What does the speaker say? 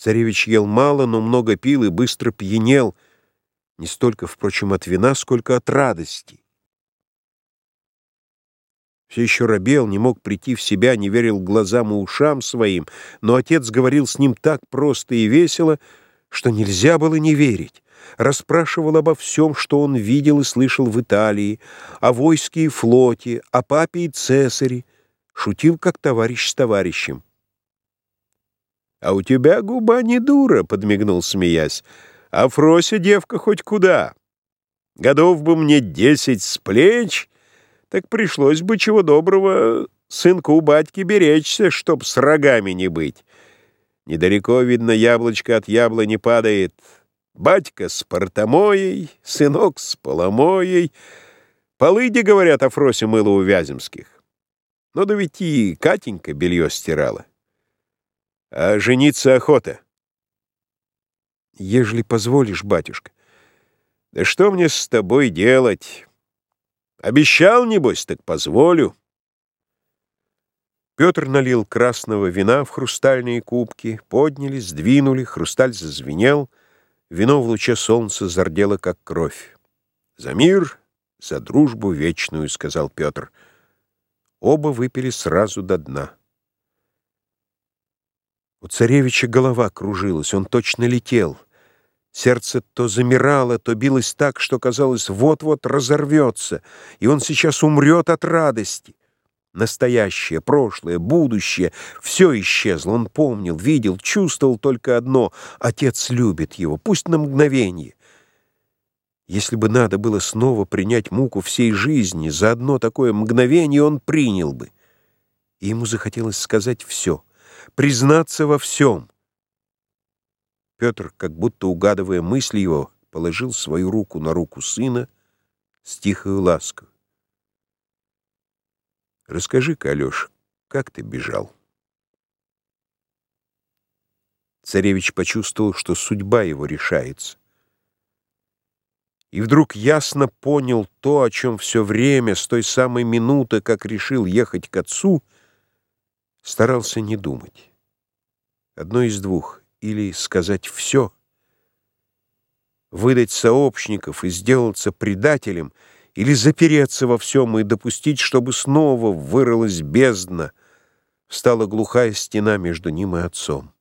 Царевич ел мало, но много пил и быстро пьянел, не столько, впрочем, от вина, сколько от радости. Все еще робел, не мог прийти в себя, не верил глазам и ушам своим, но отец говорил с ним так просто и весело, что нельзя было не верить. Расспрашивал обо всем, что он видел и слышал в Италии, о войске и флоте, о папе и цесаре, шутил как товарищ с товарищем. «А у тебя губа не дура», — подмигнул, смеясь. «А Фрося девка хоть куда. Годов бы мне десять с плеч, так пришлось бы чего доброго сынку у батьки беречься, чтоб с рогами не быть. Недалеко, видно, яблочко от яблони падает. Батька с портомоей, сынок с поломоей. Полыди, говорят, о Фросе мыло у Вяземских. Но да ведь и Катенька белье стирала. А жениться охота. Ежели позволишь, батюшка. Да что мне с тобой делать? Обещал, небось, так позволю. Петр налил красного вина в хрустальные кубки, подняли, сдвинули, хрусталь зазвенел, вино в луче солнца зардело, как кровь. «За мир, за дружбу вечную», — сказал Петр. Оба выпили сразу до дна. У царевича голова кружилась, он точно летел. Сердце то замирало, то билось так, что казалось, вот-вот разорвется, и он сейчас умрет от радости. Настоящее, прошлое, будущее — все исчезло. Он помнил, видел, чувствовал только одно — отец любит его, пусть на мгновение. Если бы надо было снова принять муку всей жизни, за одно такое мгновение он принял бы. И ему захотелось сказать все — признаться во всем. Петр, как будто угадывая мысли его, положил свою руку на руку сына с тихой лаской. «Расскажи-ка, как ты бежал?» Царевич почувствовал, что судьба его решается. И вдруг ясно понял то, о чем все время, с той самой минуты, как решил ехать к отцу, — старался не думать. Одно из двух. Или сказать все, выдать сообщников и сделаться предателем, или запереться во всем и допустить, чтобы снова вырылась бездна, стала глухая стена между ним и отцом.